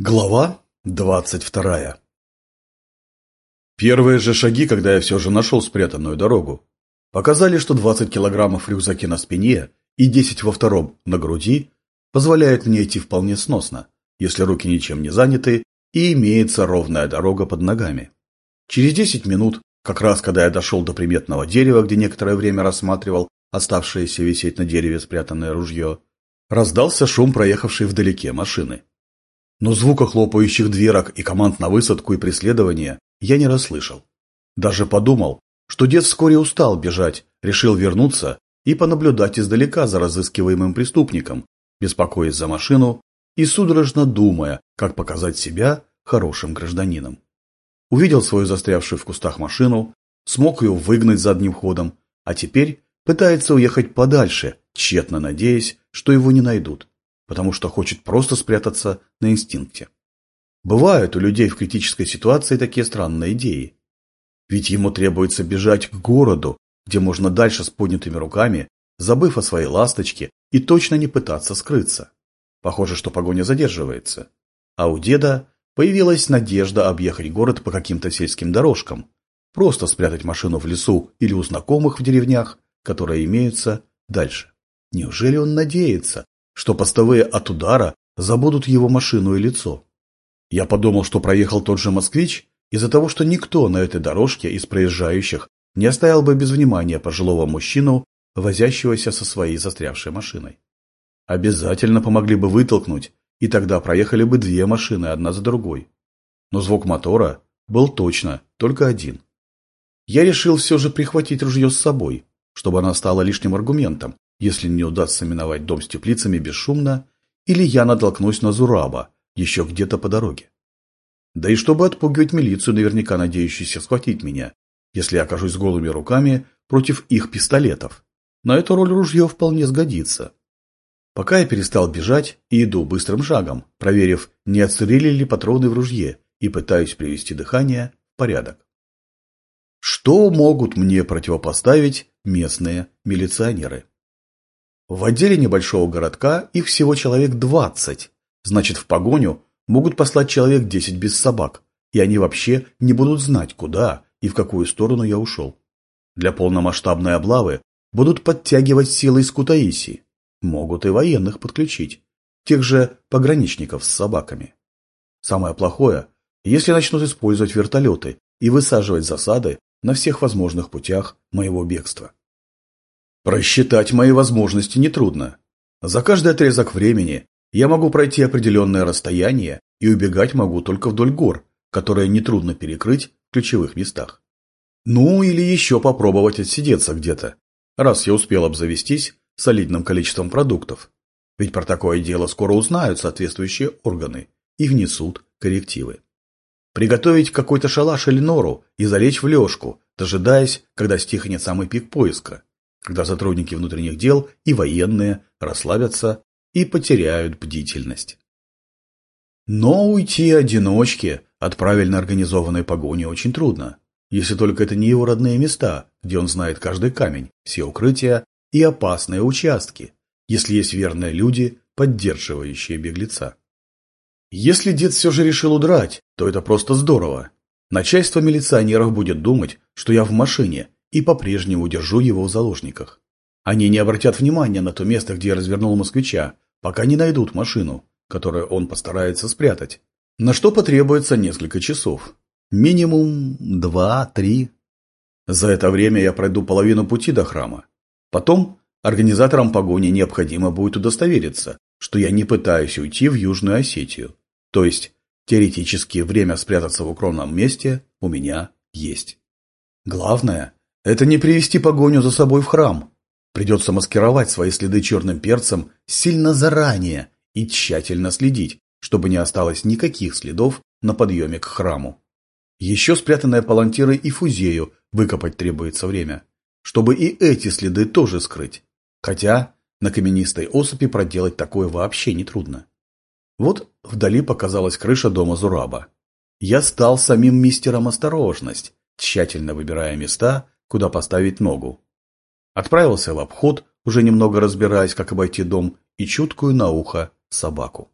Глава двадцать вторая Первые же шаги, когда я все же нашел спрятанную дорогу, показали, что 20 килограммов в рюкзаке на спине и 10 во втором на груди позволяют мне идти вполне сносно, если руки ничем не заняты и имеется ровная дорога под ногами. Через 10 минут, как раз когда я дошел до приметного дерева, где некоторое время рассматривал оставшееся висеть на дереве спрятанное ружье, раздался шум проехавшей вдалеке машины. Но звука хлопающих дверок и команд на высадку и преследование я не расслышал. Даже подумал, что дед вскоре устал бежать, решил вернуться и понаблюдать издалека за разыскиваемым преступником, беспокоясь за машину и судорожно думая, как показать себя хорошим гражданином. Увидел свою застрявшую в кустах машину, смог ее выгнать задним ходом, а теперь пытается уехать подальше, тщетно надеясь, что его не найдут, потому что хочет просто спрятаться на инстинкте. Бывают у людей в критической ситуации такие странные идеи. Ведь ему требуется бежать к городу, где можно дальше с поднятыми руками, забыв о своей ласточке и точно не пытаться скрыться. Похоже, что погоня задерживается. А у деда появилась надежда объехать город по каким-то сельским дорожкам, просто спрятать машину в лесу или у знакомых в деревнях, которые имеются дальше. Неужели он надеется, что постовые от удара забудут его машину и лицо? Я подумал, что проехал тот же москвич из-за того, что никто на этой дорожке из проезжающих не оставил бы без внимания пожилого мужчину, возящегося со своей застрявшей машиной. Обязательно помогли бы вытолкнуть, и тогда проехали бы две машины одна за другой. Но звук мотора был точно только один. Я решил все же прихватить ружье с собой, чтобы она стала лишним аргументом, если не удастся миновать дом с теплицами бесшумно, или я натолкнусь на Зураба, еще где-то по дороге. Да и чтобы отпугивать милицию, наверняка надеющуюся схватить меня, если я окажусь голыми руками против их пистолетов. На эту роль ружье вполне сгодится. Пока я перестал бежать и иду быстрым шагом, проверив, не отстрелили ли патроны в ружье, и пытаюсь привести дыхание в порядок. Что могут мне противопоставить местные милиционеры? В отделе небольшого городка их всего человек двадцать, Значит, в погоню могут послать человек десять без собак, и они вообще не будут знать, куда и в какую сторону я ушел. Для полномасштабной облавы будут подтягивать силы из Кутаиси. Могут и военных подключить, тех же пограничников с собаками. Самое плохое, если начнут использовать вертолеты и высаживать засады на всех возможных путях моего бегства. Просчитать мои возможности нетрудно. За каждый отрезок времени я могу пройти определенное расстояние и убегать могу только вдоль гор, которые нетрудно перекрыть в ключевых местах. Ну или еще попробовать отсидеться где-то, раз я успел обзавестись солидным количеством продуктов. Ведь про такое дело скоро узнают соответствующие органы и внесут коррективы. Приготовить какой-то шалаш или нору и залечь в лёжку, дожидаясь, когда стихнет самый пик поиска, когда сотрудники внутренних дел и военные расслабятся и потеряют бдительность. Но уйти одиночке от правильно организованной погони очень трудно, если только это не его родные места, где он знает каждый камень, все укрытия и опасные участки, если есть верные люди, поддерживающие беглеца. Если дед все же решил удрать, то это просто здорово. Начальство милиционеров будет думать, что я в машине и по-прежнему держу его в заложниках. Они не обратят внимания на то место, где я развернул москвича, пока не найдут машину, которую он постарается спрятать. На что потребуется несколько часов. Минимум два-три. За это время я пройду половину пути до храма. Потом организаторам погони необходимо будет удостовериться, что я не пытаюсь уйти в Южную Осетию. То есть, теоретически, время спрятаться в укромном месте у меня есть. Главное – это не привести погоню за собой в храм, Придется маскировать свои следы черным перцем сильно заранее и тщательно следить, чтобы не осталось никаких следов на подъеме к храму. Еще спрятанные палантиры и фузею выкопать требуется время, чтобы и эти следы тоже скрыть. Хотя на каменистой осыпи проделать такое вообще нетрудно. Вот вдали показалась крыша дома Зураба. Я стал самим мистером осторожность, тщательно выбирая места, куда поставить ногу. Отправился в обход, уже немного разбираясь, как обойти дом, и чуткую на ухо собаку.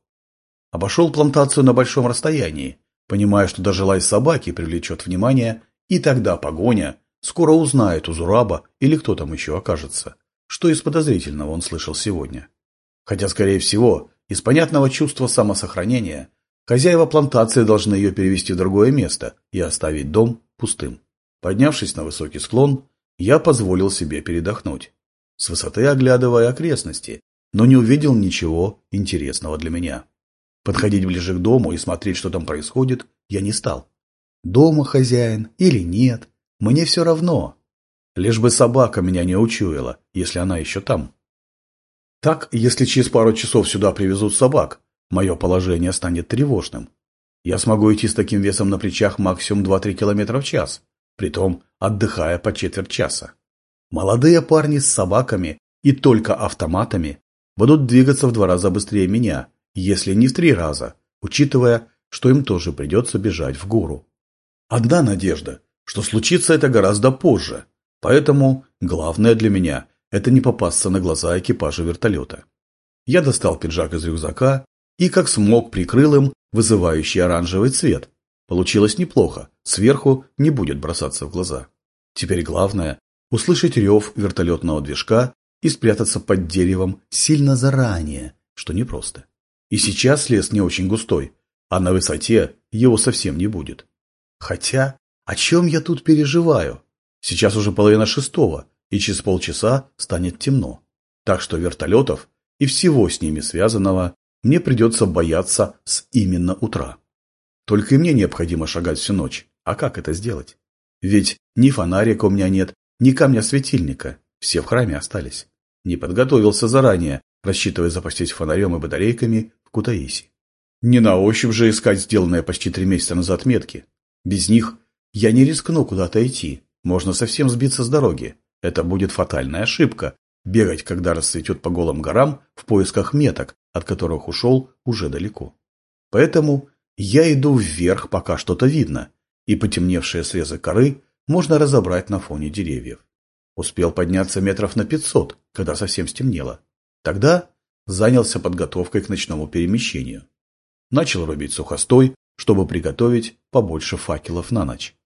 Обошел плантацию на большом расстоянии, понимая, что даже лай собаки привлечет внимание, и тогда погоня скоро узнает у Зураба или кто там еще окажется, что из подозрительного он слышал сегодня. Хотя, скорее всего, из понятного чувства самосохранения хозяева плантации должны ее перевести в другое место и оставить дом пустым. Поднявшись на высокий склон, я позволил себе передохнуть, с высоты оглядывая окрестности, но не увидел ничего интересного для меня. Подходить ближе к дому и смотреть, что там происходит, я не стал. Дома хозяин или нет, мне все равно. Лишь бы собака меня не учуяла, если она еще там. Так, если через пару часов сюда привезут собак, мое положение станет тревожным. Я смогу идти с таким весом на плечах максимум 2-3 км в час, притом отдыхая по четверть часа. Молодые парни с собаками и только автоматами будут двигаться в два раза быстрее меня, если не в три раза, учитывая, что им тоже придется бежать в гору. Одна надежда, что случится это гораздо позже, поэтому главное для меня – это не попасться на глаза экипажа вертолета. Я достал пиджак из рюкзака и как смог прикрыл им вызывающий оранжевый цвет. Получилось неплохо, сверху не будет бросаться в глаза. Теперь главное – услышать рев вертолетного движка и спрятаться под деревом сильно заранее, что непросто. И сейчас лес не очень густой, а на высоте его совсем не будет. Хотя, о чем я тут переживаю? Сейчас уже половина шестого, и через полчаса станет темно. Так что вертолетов и всего с ними связанного мне придется бояться с именно утра. Только и мне необходимо шагать всю ночь. А как это сделать? Ведь ни фонарика у меня нет, ни камня светильника. Все в храме остались. Не подготовился заранее, рассчитывая запастись фонарем и батарейками в Кутаиси. Не на ощупь же искать сделанные почти три месяца назад метки. Без них я не рискну куда-то идти. Можно совсем сбиться с дороги. Это будет фатальная ошибка. Бегать, когда расцветет по голым горам, в поисках меток, от которых ушел уже далеко. Поэтому я иду вверх, пока что-то видно, и потемневшие срезы коры можно разобрать на фоне деревьев. Успел подняться метров на пятьсот, когда совсем стемнело. Тогда занялся подготовкой к ночному перемещению. Начал рубить сухостой, чтобы приготовить побольше факелов на ночь.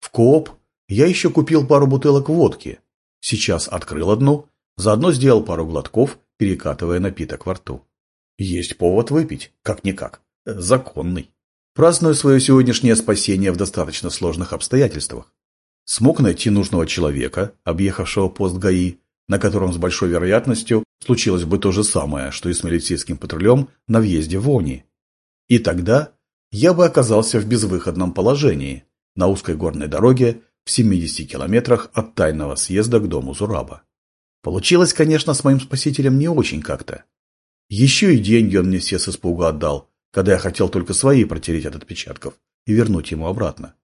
В кооп я еще купил пару бутылок водки. Сейчас открыл одну, заодно сделал пару глотков, перекатывая напиток во рту. Есть повод выпить, как-никак, законный. Праздную свое сегодняшнее спасение в достаточно сложных обстоятельствах. Смог найти нужного человека, объехавшего пост ГАИ, на котором с большой вероятностью случилось бы то же самое, что и с милицейским патрулем на въезде в Они. И тогда я бы оказался в безвыходном положении на узкой горной дороге в 70 километрах от тайного съезда к дому Зураба. Получилось, конечно, с моим спасителем не очень как-то. Еще и деньги он мне все с испуга отдал, когда я хотел только свои протереть от отпечатков и вернуть ему обратно.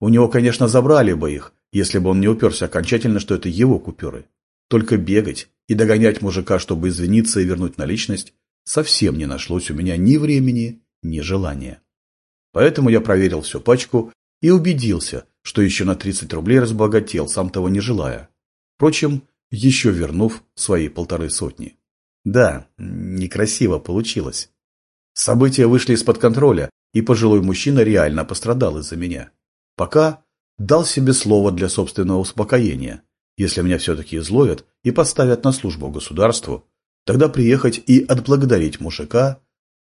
У него, конечно, забрали бы их, если бы он не уперся окончательно, что это его купюры. Только бегать и догонять мужика, чтобы извиниться и вернуть наличность, совсем не нашлось у меня ни времени, ни желания. Поэтому я проверил всю пачку и убедился, что еще на 30 рублей разбогател, сам того не желая. Впрочем, еще вернув свои полторы сотни. Да, некрасиво получилось. События вышли из-под контроля, и пожилой мужчина реально пострадал из-за меня. Пока дал себе слово для собственного успокоения. Если меня все-таки изловят и поставят на службу государству, тогда приехать и отблагодарить мужика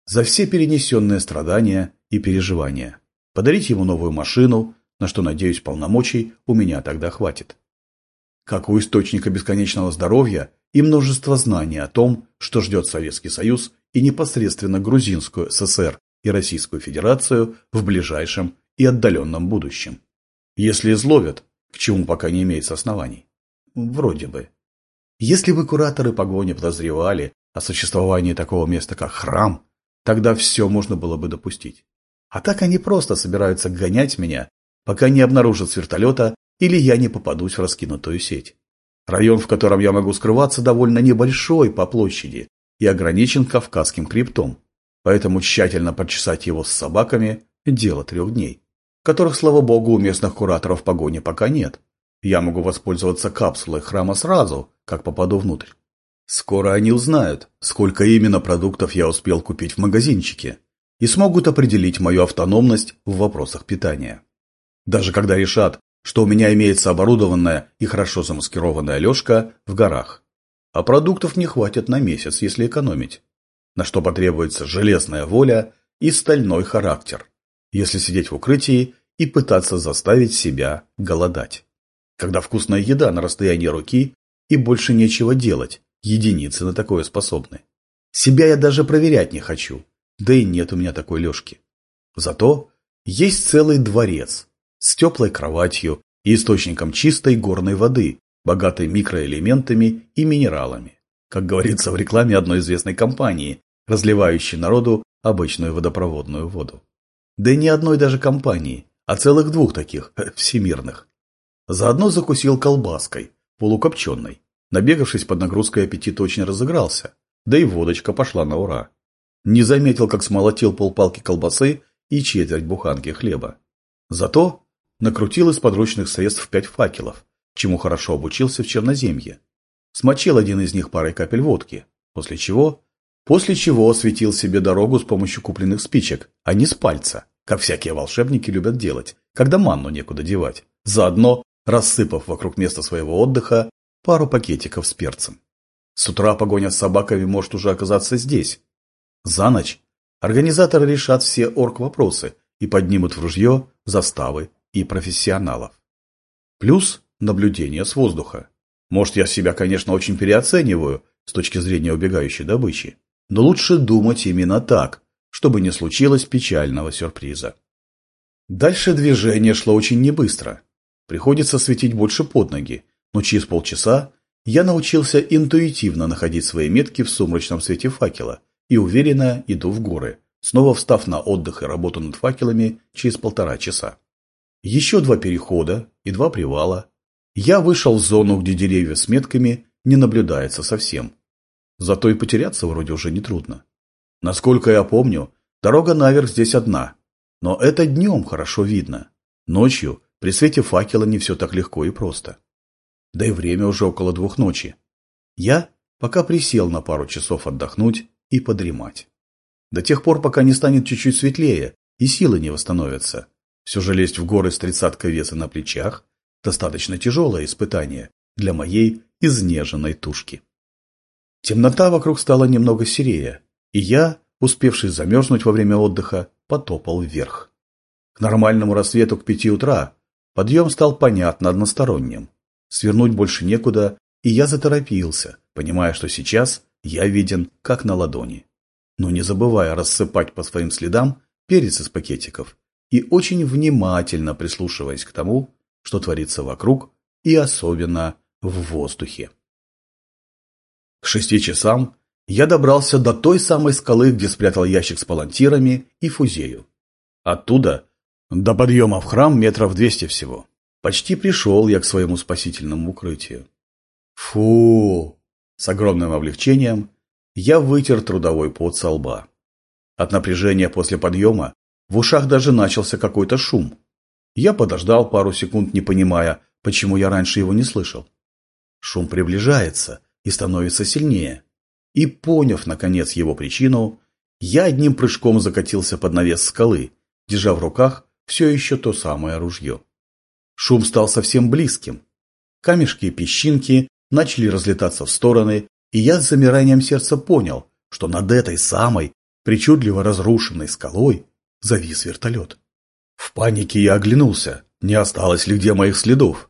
за все перенесенные страдания и переживания. Подарить ему новую машину, на что, надеюсь, полномочий у меня тогда хватит. Как у источника бесконечного здоровья и множество знаний о том, что ждет Советский Союз и непосредственно Грузинскую ССР и Российскую Федерацию в ближайшем и отдаленном будущем. Если изловят, к чему пока не имеется оснований. Вроде бы. Если бы кураторы погони подозревали о существовании такого места, как храм, тогда все можно было бы допустить. А так они просто собираются гонять меня, пока не обнаружат с вертолета или я не попадусь в раскинутую сеть. Район, в котором я могу скрываться, довольно небольшой по площади и ограничен Кавказским криптом, поэтому тщательно почесать его с собаками – дело трех дней, которых, слава богу, у местных кураторов погони пока нет. Я могу воспользоваться капсулой храма сразу, как попаду внутрь. Скоро они узнают, сколько именно продуктов я успел купить в магазинчике, и смогут определить мою автономность в вопросах питания. Даже когда решат, что у меня имеется оборудованная и хорошо замаскированная лёжка в горах, а продуктов не хватит на месяц, если экономить, на что потребуется железная воля и стальной характер, если сидеть в укрытии и пытаться заставить себя голодать. Когда вкусная еда на расстоянии руки и больше нечего делать, единицы на такое способны. Себя я даже проверять не хочу, да и нет у меня такой лёжки. Зато есть целый дворец с теплой кроватью и источником чистой горной воды, богатой микроэлементами и минералами. Как говорится в рекламе одной известной компании, разливающей народу обычную водопроводную воду. Да и не одной даже компании, а целых двух таких, всемирных. Заодно закусил колбаской, полукопченой. Набегавшись под нагрузкой, аппетит очень разыгрался, да и водочка пошла на ура. Не заметил, как смолотил полпалки колбасы и четверть буханки хлеба. Зато накрутил из подручных средств пять факелов, чему хорошо обучился в Черноземье. Смочил один из них парой капель водки, после чего... После чего осветил себе дорогу с помощью купленных спичек, а не с пальца, как всякие волшебники любят делать, когда манну некуда девать, заодно рассыпав вокруг места своего отдыха пару пакетиков с перцем. С утра погоня с собаками может уже оказаться здесь. За ночь организаторы решат все орг-вопросы и поднимут в ружье заставы и профессионалов. Плюс наблюдение с воздуха. Может, я себя, конечно, очень переоцениваю с точки зрения убегающей добычи, но лучше думать именно так, чтобы не случилось печального сюрприза. Дальше движение шло очень небыстро. Приходится светить больше под ноги, но через полчаса я научился интуитивно находить свои метки в сумрачном свете факела и уверенно иду в горы, снова встав на отдых и работу над факелами через полтора часа. Еще два перехода и два привала. Я вышел в зону, где деревья с метками не наблюдается совсем. Зато и потеряться вроде уже нетрудно. Насколько я помню, дорога наверх здесь одна. Но это днем хорошо видно. Ночью, при свете факела, не все так легко и просто да и время уже около двух ночи. Я пока присел на пару часов отдохнуть и подремать. До тех пор, пока не станет чуть-чуть светлее и силы не восстановятся. Все же лезть в горы с тридцаткой веса на плечах – достаточно тяжелое испытание для моей изнеженной тушки. Темнота вокруг стала немного серее, и я, успевший замерзнуть во время отдыха, потопал вверх. К нормальному рассвету к пяти утра подъем стал понятно односторонним. Свернуть больше некуда, и я заторопился, понимая, что сейчас я виден как на ладони. Но не забывая рассыпать по своим следам перец из пакетиков и очень внимательно прислушиваясь к тому, что творится вокруг и особенно в воздухе. К шести часам я добрался до той самой скалы, где спрятал ящик с палантирами и фузею. Оттуда до подъема в храм метров двести всего. Почти пришел я к своему спасительному укрытию. Фу! С огромным облегчением я вытер трудовой пот со лба. От напряжения после подъема в ушах даже начался какой-то шум. Я подождал пару секунд, не понимая, почему я раньше его не слышал. Шум приближается и становится сильнее. И, поняв, наконец, его причину, я одним прыжком закатился под навес скалы, держа в руках все еще то самое ружье. Шум стал совсем близким. Камешки и песчинки начали разлетаться в стороны, и я с замиранием сердца понял, что над этой самой, причудливо разрушенной скалой, завис вертолет. В панике я оглянулся, не осталось ли где моих следов.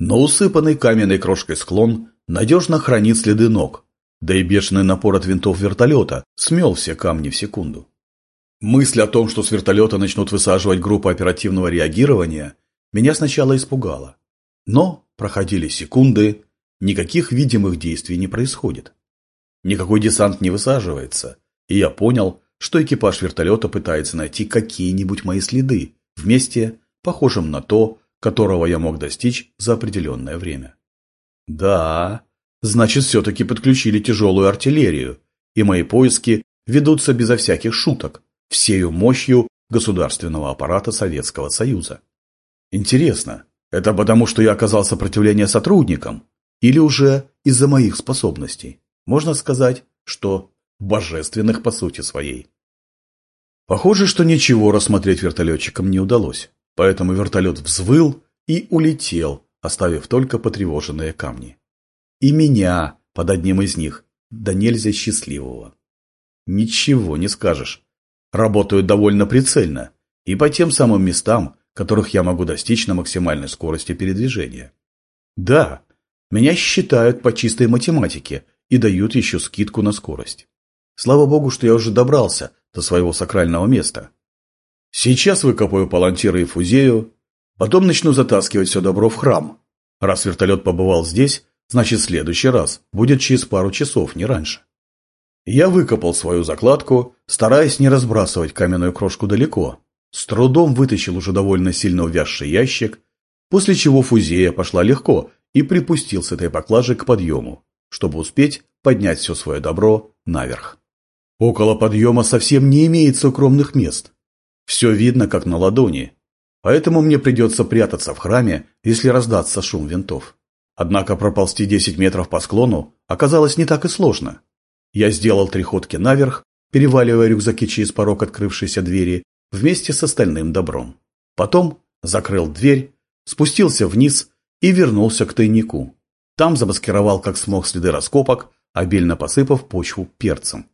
Но усыпанный каменной крошкой склон надежно хранит следы ног, да и бешеный напор от винтов вертолета смел все камни в секунду. Мысль о том, что с вертолета начнут высаживать группу оперативного реагирования, меня сначала испугало. Но проходили секунды, никаких видимых действий не происходит. Никакой десант не высаживается, и я понял, что экипаж вертолета пытается найти какие-нибудь мои следы в месте, похожем на то, которого я мог достичь за определенное время. Да, значит, все-таки подключили тяжелую артиллерию, и мои поиски ведутся безо всяких шуток, всею мощью государственного аппарата Советского Союза. Интересно, это потому, что я оказал сопротивление сотрудникам? Или уже из-за моих способностей? Можно сказать, что божественных по сути своей. Похоже, что ничего рассмотреть вертолетчикам не удалось, поэтому вертолет взвыл и улетел, оставив только потревоженные камни. И меня под одним из них, да нельзя счастливого. Ничего не скажешь. Работают довольно прицельно и по тем самым местам, которых я могу достичь на максимальной скорости передвижения. Да, меня считают по чистой математике и дают еще скидку на скорость. Слава богу, что я уже добрался до своего сакрального места. Сейчас выкопаю палантиры и фузею, потом начну затаскивать все добро в храм. Раз вертолет побывал здесь, значит, следующий раз будет через пару часов, не раньше. Я выкопал свою закладку, стараясь не разбрасывать каменную крошку далеко. С трудом вытащил уже довольно сильно увязший ящик, после чего фузея пошла легко и припустил с этой поклажей к подъему, чтобы успеть поднять все свое добро наверх. Около подъема совсем не имеется укромных мест. Все видно, как на ладони. Поэтому мне придется прятаться в храме, если раздаться шум винтов. Однако проползти 10 метров по склону оказалось не так и сложно. Я сделал три ходки наверх, переваливая рюкзаки через порог открывшейся двери вместе с остальным добром. Потом закрыл дверь, спустился вниз и вернулся к тайнику. Там замаскировал как смог следы раскопок, обильно посыпав почву перцем.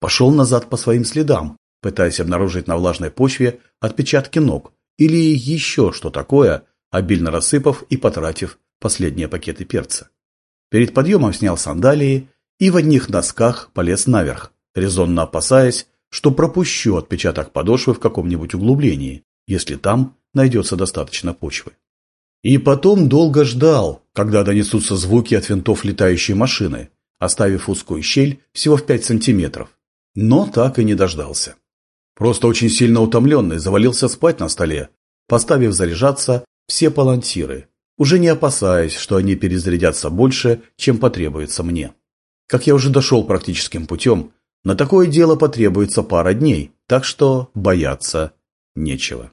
Пошел назад по своим следам, пытаясь обнаружить на влажной почве отпечатки ног или еще что такое, обильно рассыпав и потратив последние пакеты перца. Перед подъемом снял сандалии и в одних носках полез наверх, резонно опасаясь, что пропущу отпечаток подошвы в каком-нибудь углублении, если там найдется достаточно почвы. И потом долго ждал, когда донесутся звуки от винтов летающей машины, оставив узкую щель всего в 5 сантиметров, но так и не дождался. Просто очень сильно утомленный завалился спать на столе, поставив заряжаться все палантиры, уже не опасаясь, что они перезарядятся больше, чем потребуется мне. Как я уже дошел практическим путем, на такое дело потребуется пара дней, так что бояться нечего.